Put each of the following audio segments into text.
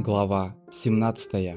Глава 17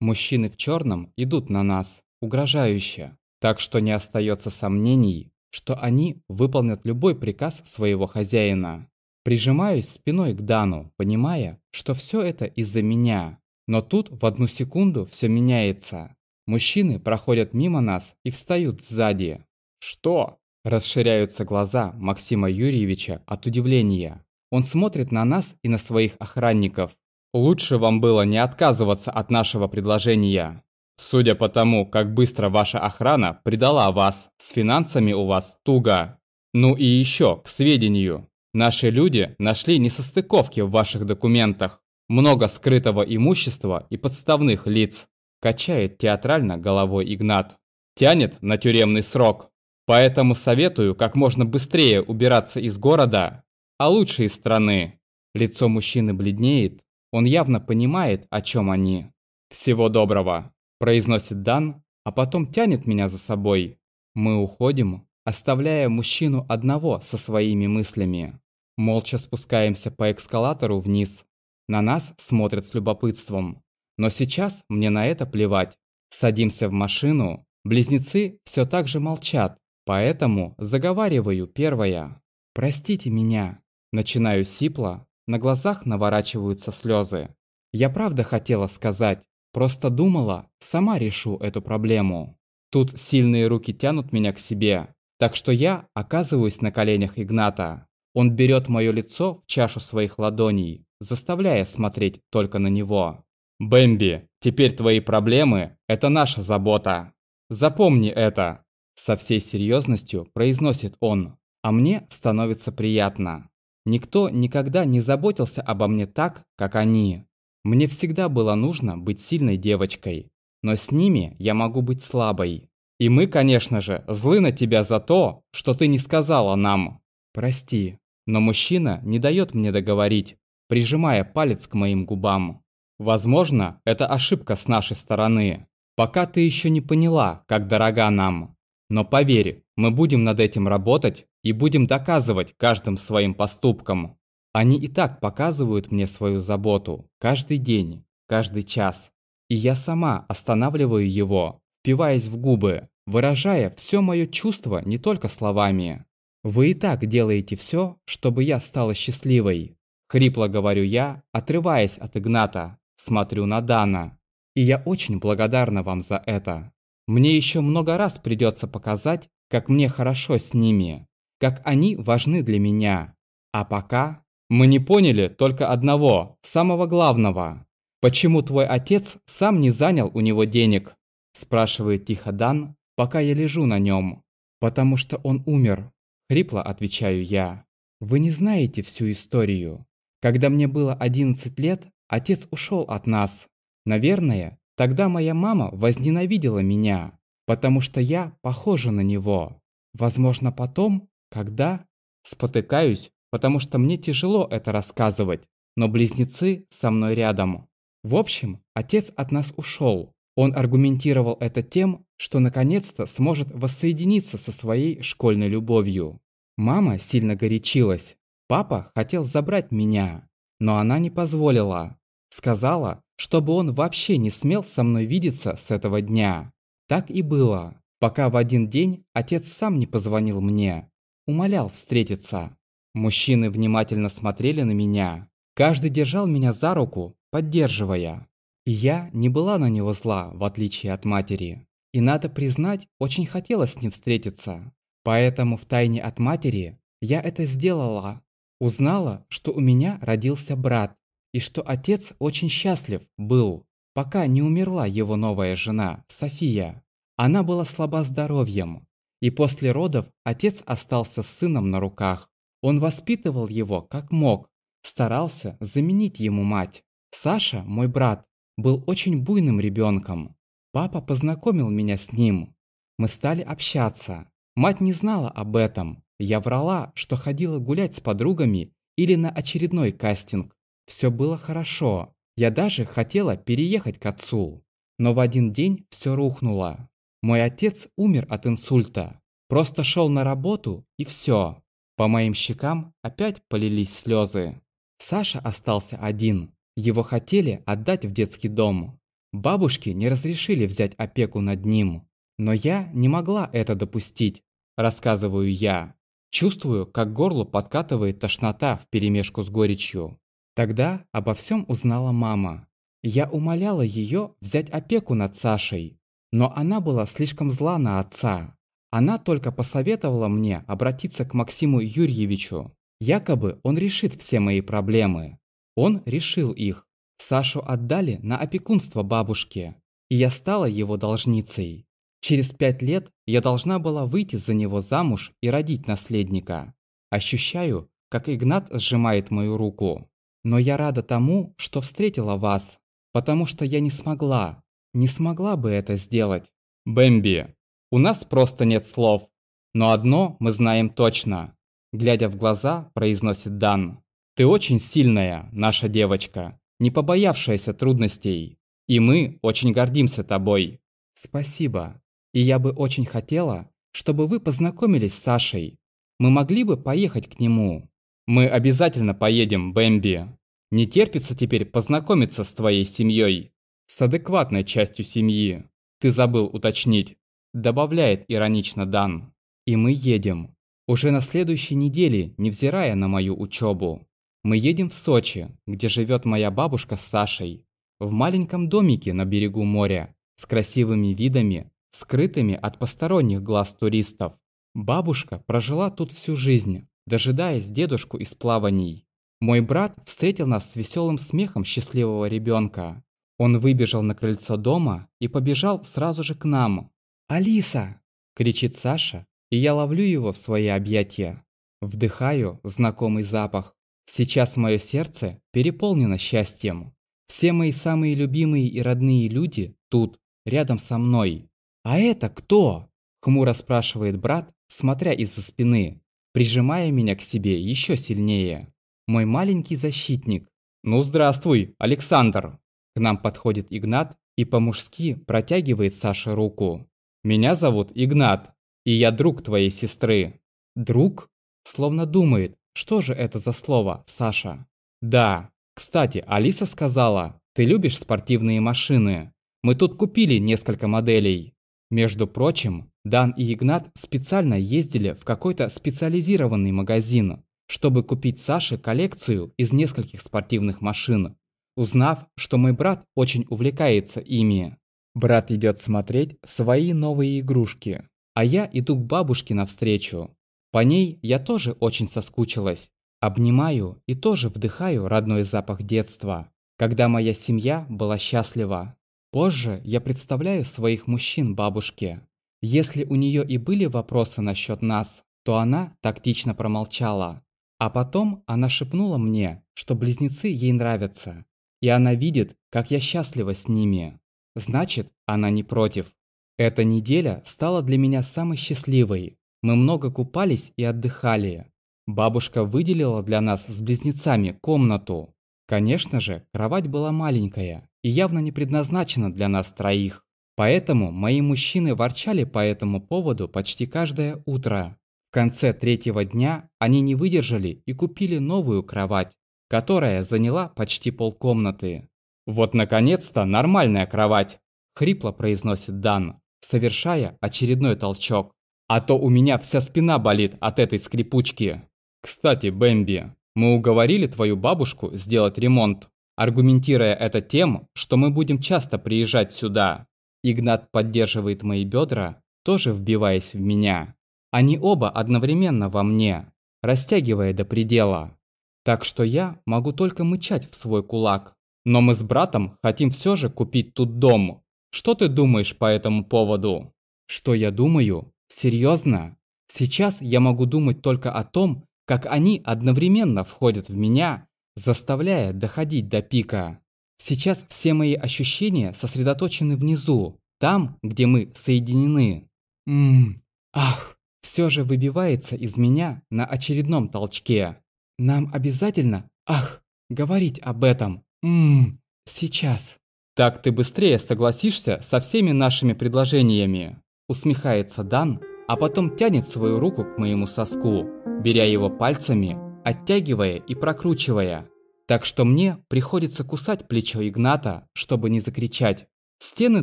Мужчины в черном идут на нас, угрожающе, так что не остается сомнений, что они выполнят любой приказ своего хозяина. Прижимаюсь спиной к Дану, понимая, что все это из-за меня. Но тут в одну секунду все меняется. Мужчины проходят мимо нас и встают сзади. «Что?» Расширяются глаза Максима Юрьевича от удивления. Он смотрит на нас и на своих охранников. Лучше вам было не отказываться от нашего предложения. Судя по тому, как быстро ваша охрана предала вас, с финансами у вас туго. Ну и еще, к сведению, наши люди нашли несостыковки в ваших документах. Много скрытого имущества и подставных лиц. Качает театрально головой Игнат. Тянет на тюремный срок. Поэтому советую как можно быстрее убираться из города, а лучше из страны. Лицо мужчины бледнеет, он явно понимает, о чем они. «Всего доброго», – произносит Дан, а потом тянет меня за собой. Мы уходим, оставляя мужчину одного со своими мыслями. Молча спускаемся по эскалатору вниз. На нас смотрят с любопытством. Но сейчас мне на это плевать. Садимся в машину. Близнецы все так же молчат, поэтому заговариваю первая. «Простите меня». Начинаю сипло, на глазах наворачиваются слезы. Я правда хотела сказать, просто думала, сама решу эту проблему. Тут сильные руки тянут меня к себе, так что я оказываюсь на коленях Игната. Он берет мое лицо в чашу своих ладоней, заставляя смотреть только на него. «Бэмби, теперь твои проблемы – это наша забота. Запомни это!» Со всей серьезностью произносит он, а мне становится приятно. Никто никогда не заботился обо мне так, как они. Мне всегда было нужно быть сильной девочкой, но с ними я могу быть слабой. И мы, конечно же, злы на тебя за то, что ты не сказала нам. Прости, но мужчина не дает мне договорить, прижимая палец к моим губам. Возможно, это ошибка с нашей стороны. Пока ты еще не поняла, как дорога нам. Но поверь, мы будем над этим работать и будем доказывать каждым своим поступком. Они и так показывают мне свою заботу каждый день, каждый час. И я сама останавливаю его, впиваясь в губы, выражая все мое чувство не только словами. «Вы и так делаете все, чтобы я стала счастливой», — хрипло говорю я, отрываясь от Игната, смотрю на Дана. «И я очень благодарна вам за это. Мне еще много раз придется показать, как мне хорошо с ними, как они важны для меня. А пока мы не поняли только одного, самого главного. Почему твой отец сам не занял у него денег? Спрашивает тихо Дан, пока я лежу на нем. Потому что он умер. Хрипло отвечаю я. Вы не знаете всю историю. Когда мне было 11 лет, отец ушел от нас. Наверное, тогда моя мама возненавидела меня, потому что я похожа на него. Возможно, потом когда? Спотыкаюсь, потому что мне тяжело это рассказывать, но близнецы со мной рядом. В общем, отец от нас ушел. Он аргументировал это тем, что наконец-то сможет воссоединиться со своей школьной любовью. Мама сильно горячилась. Папа хотел забрать меня, но она не позволила. Сказала, чтобы он вообще не смел со мной видеться с этого дня. Так и было, пока в один день отец сам не позвонил мне умолял встретиться. Мужчины внимательно смотрели на меня. Каждый держал меня за руку, поддерживая. И я не была на него зла, в отличие от матери. И надо признать, очень хотела с ним встретиться. Поэтому в тайне от матери я это сделала. Узнала, что у меня родился брат, и что отец очень счастлив был, пока не умерла его новая жена, София. Она была слаба здоровьем, и после родов отец остался с сыном на руках. Он воспитывал его как мог, старался заменить ему мать. Саша, мой брат, был очень буйным ребенком. Папа познакомил меня с ним. Мы стали общаться. Мать не знала об этом. Я врала, что ходила гулять с подругами или на очередной кастинг. Все было хорошо. Я даже хотела переехать к отцу. Но в один день все рухнуло. Мой отец умер от инсульта. Просто шел на работу и все. По моим щекам опять полились слезы. Саша остался один. Его хотели отдать в детский дом. Бабушки не разрешили взять опеку над ним. Но я не могла это допустить, рассказываю я. Чувствую, как горло подкатывает тошнота вперемешку с горечью. Тогда обо всем узнала мама. Я умоляла ее взять опеку над Сашей, но она была слишком зла на отца. Она только посоветовала мне обратиться к Максиму Юрьевичу. Якобы он решит все мои проблемы. Он решил их. Сашу отдали на опекунство бабушке, и я стала его должницей. Через пять лет я должна была выйти за него замуж и родить наследника. Ощущаю, как Игнат сжимает мою руку. Но я рада тому, что встретила вас, потому что я не смогла, не смогла бы это сделать. Бэмби, у нас просто нет слов. Но одно мы знаем точно. Глядя в глаза, произносит Дан. Ты очень сильная, наша девочка, не побоявшаяся трудностей. И мы очень гордимся тобой. Спасибо. И я бы очень хотела, чтобы вы познакомились с Сашей. Мы могли бы поехать к нему. Мы обязательно поедем, Бэмби. Не терпится теперь познакомиться с твоей семьей. С адекватной частью семьи. Ты забыл уточнить. Добавляет иронично Дан. И мы едем. Уже на следующей неделе, невзирая на мою учебу. Мы едем в Сочи, где живет моя бабушка с Сашей. В маленьком домике на берегу моря, с красивыми видами, скрытыми от посторонних глаз туристов. Бабушка прожила тут всю жизнь, дожидаясь дедушку из плаваний. Мой брат встретил нас с веселым смехом счастливого ребенка. Он выбежал на крыльцо дома и побежал сразу же к нам. «Алиса!» – кричит Саша, и я ловлю его в свои объятия. Вдыхаю знакомый запах. Сейчас мое сердце переполнено счастьем. Все мои самые любимые и родные люди тут, рядом со мной. «А это кто?» – хмуро спрашивает брат, смотря из-за спины, прижимая меня к себе еще сильнее мой маленький защитник. «Ну, здравствуй, Александр!» К нам подходит Игнат и по-мужски протягивает Саше руку. «Меня зовут Игнат, и я друг твоей сестры». «Друг?» Словно думает, что же это за слово, Саша? «Да. Кстати, Алиса сказала, ты любишь спортивные машины. Мы тут купили несколько моделей. Между прочим, Дан и Игнат специально ездили в какой-то специализированный магазин, чтобы купить Саше коллекцию из нескольких спортивных машин, узнав, что мой брат очень увлекается ими. Брат идет смотреть свои новые игрушки, а я иду к бабушке навстречу. По ней я тоже очень соскучилась. Обнимаю и тоже вдыхаю родной запах детства, когда моя семья была счастлива. Позже я представляю своих мужчин бабушке. Если у нее и были вопросы насчет нас, то она тактично промолчала. А потом она шепнула мне, что близнецы ей нравятся, и она видит, как я счастлива с ними. Значит, она не против. Эта неделя стала для меня самой счастливой. Мы много купались и отдыхали. Бабушка выделила для нас с близнецами комнату. Конечно же, кровать была маленькая и явно не предназначена для нас троих. Поэтому мои мужчины ворчали по этому поводу почти каждое утро. В конце третьего дня они не выдержали и купили новую кровать, которая заняла почти полкомнаты. «Вот наконец-то нормальная кровать!» – хрипло произносит Дан, совершая очередной толчок. «А то у меня вся спина болит от этой скрипучки!» «Кстати, Бэмби, мы уговорили твою бабушку сделать ремонт, аргументируя это тем, что мы будем часто приезжать сюда». Игнат поддерживает мои бедра, тоже вбиваясь в меня. Они оба одновременно во мне, растягивая до предела. Так что я могу только мычать в свой кулак. Но мы с братом хотим все же купить тут дом. Что ты думаешь по этому поводу? Что я думаю? Серьезно? Сейчас я могу думать только о том, как они одновременно входят в меня, заставляя доходить до пика. Сейчас все мои ощущения сосредоточены внизу, там, где мы соединены. Ммм, ах, все же выбивается из меня на очередном толчке. Нам обязательно, ах, говорить об этом. Ммм, сейчас. Так ты быстрее согласишься со всеми нашими предложениями. Усмехается Дан, а потом тянет свою руку к моему соску, беря его пальцами, оттягивая и прокручивая. Так что мне приходится кусать плечо Игната, чтобы не закричать. Стены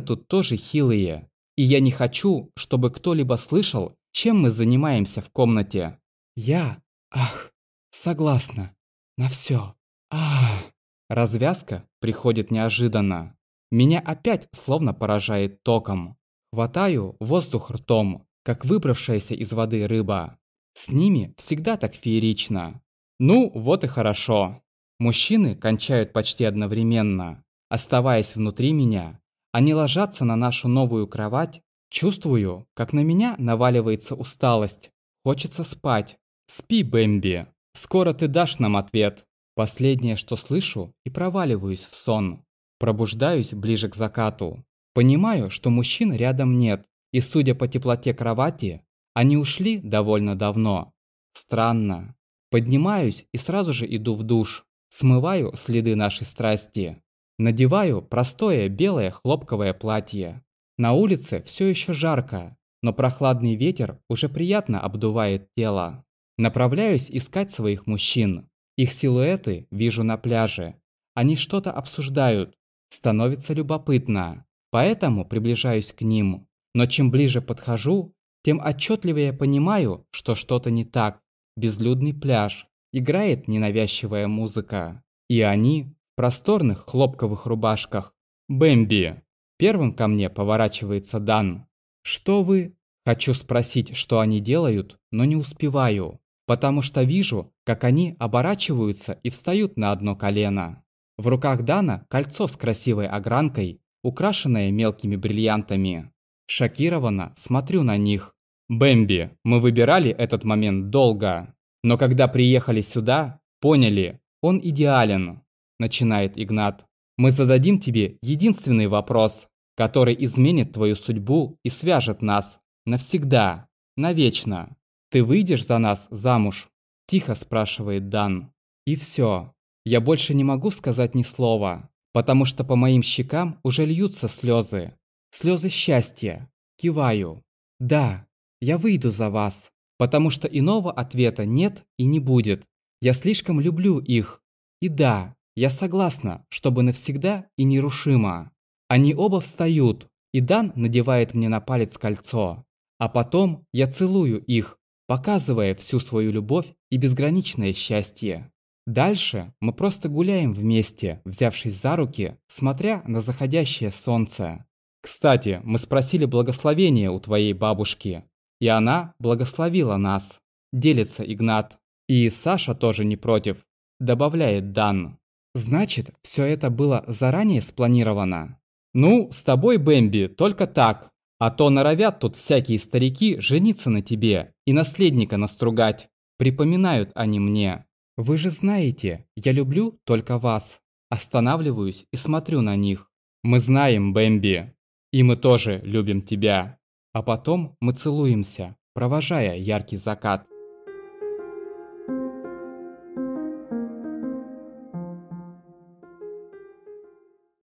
тут тоже хилые, и я не хочу, чтобы кто-либо слышал, чем мы занимаемся в комнате. Я, ах, согласна на все. Ах. Развязка приходит неожиданно. Меня опять словно поражает током. Хватаю воздух ртом, как выбравшаяся из воды рыба. С ними всегда так феерично. Ну, вот и хорошо. Мужчины кончают почти одновременно. Оставаясь внутри меня, они ложатся на нашу новую кровать. Чувствую, как на меня наваливается усталость. Хочется спать. Спи, Бэмби. Скоро ты дашь нам ответ. Последнее, что слышу, и проваливаюсь в сон. Пробуждаюсь ближе к закату. Понимаю, что мужчин рядом нет, и судя по теплоте кровати, они ушли довольно давно. Странно. Поднимаюсь и сразу же иду в душ. Смываю следы нашей страсти. Надеваю простое белое хлопковое платье. На улице все еще жарко, но прохладный ветер уже приятно обдувает тело. Направляюсь искать своих мужчин. Их силуэты вижу на пляже. Они что-то обсуждают. Становится любопытно. Поэтому приближаюсь к ним. Но чем ближе подхожу, тем отчетливее понимаю, что что-то не так. Безлюдный пляж. Играет ненавязчивая музыка. И они в просторных хлопковых рубашках. «Бэмби!» Первым ко мне поворачивается Дан. «Что вы?» Хочу спросить, что они делают, но не успеваю потому что вижу, как они оборачиваются и встают на одно колено. В руках Дана кольцо с красивой огранкой, украшенное мелкими бриллиантами. Шокированно смотрю на них. «Бэмби, мы выбирали этот момент долго, но когда приехали сюда, поняли, он идеален», – начинает Игнат. «Мы зададим тебе единственный вопрос, который изменит твою судьбу и свяжет нас. Навсегда, навечно. «Ты выйдешь за нас замуж?» – тихо спрашивает Дан. И все. Я больше не могу сказать ни слова, потому что по моим щекам уже льются слезы. Слезы счастья. Киваю. Да, я выйду за вас, потому что иного ответа нет и не будет. Я слишком люблю их. И да, я согласна, чтобы навсегда и нерушимо. Они оба встают, и Дан надевает мне на палец кольцо. А потом я целую их, показывая всю свою любовь и безграничное счастье. Дальше мы просто гуляем вместе, взявшись за руки, смотря на заходящее солнце. Кстати, мы спросили благословения у твоей бабушки, и она благословила нас. Делится Игнат. И Саша тоже не против, добавляет Дан. Значит, все это было заранее спланировано? Ну, с тобой, Бэмби, только так. А то норовят тут всякие старики жениться на тебе и наследника настругать. Припоминают они мне. Вы же знаете, я люблю только вас. Останавливаюсь и смотрю на них. Мы знаем, Бэмби. И мы тоже любим тебя. А потом мы целуемся, провожая яркий закат.